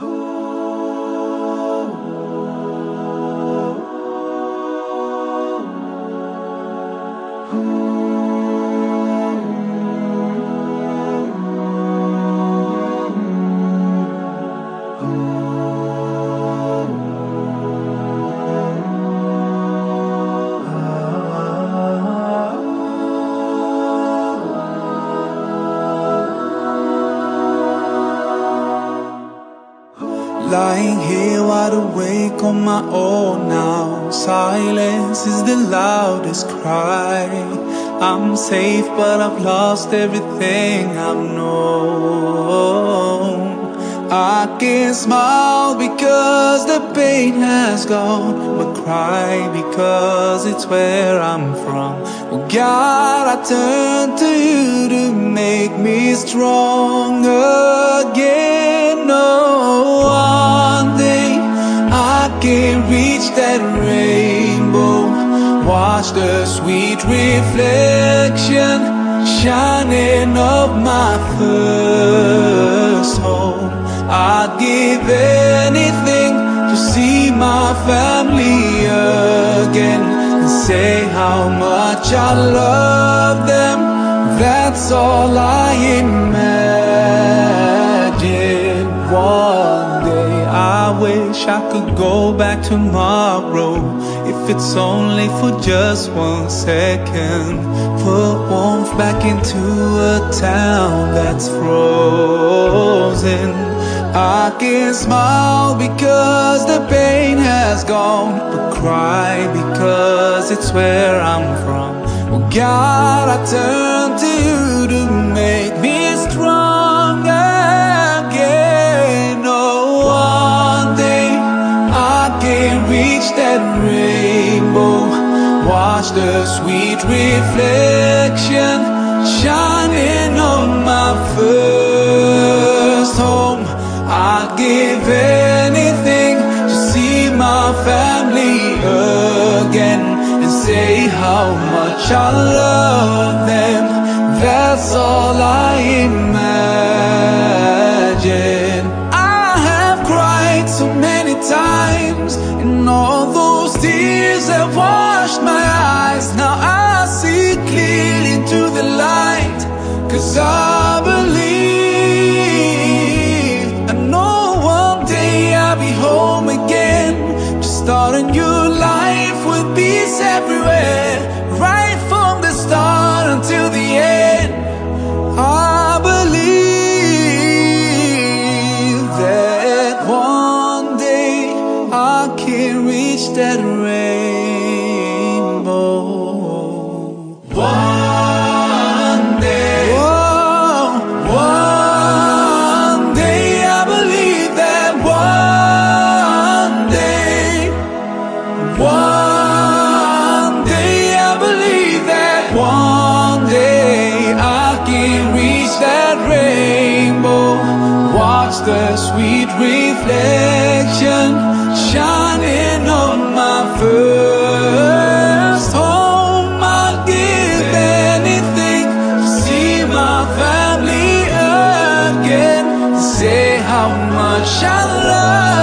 Ooh. Lying here wide awake on my own now. Silence is the loudest cry. I'm safe, but I've lost everything I've known. I can smile because the pain has gone, but cry because it's where I'm from. Oh God, I turn to you to make me strong again. I can reach that rainbow. Watch the sweet reflection shining of my first home. I'd give anything to see my family again and say how much I love them. That's all I imagine. Wish I could go back tomorrow. If it's only for just one second, put warmth back into a town that's frozen. I can smile because the pain has gone, but cry because it's where I'm from. Oh God, I turn to you Watch the sweet reflection shining on my first home. I'd give anything to see my family again and say how much I love them. That's all I I believe. I know one day I'll be home again, life with peace everywhere, right from the start until the end. I believe that one day I can reach that rainbow. Watch the sweet reflection shining on my first home. I'd give anything to see my family again. Say how much I love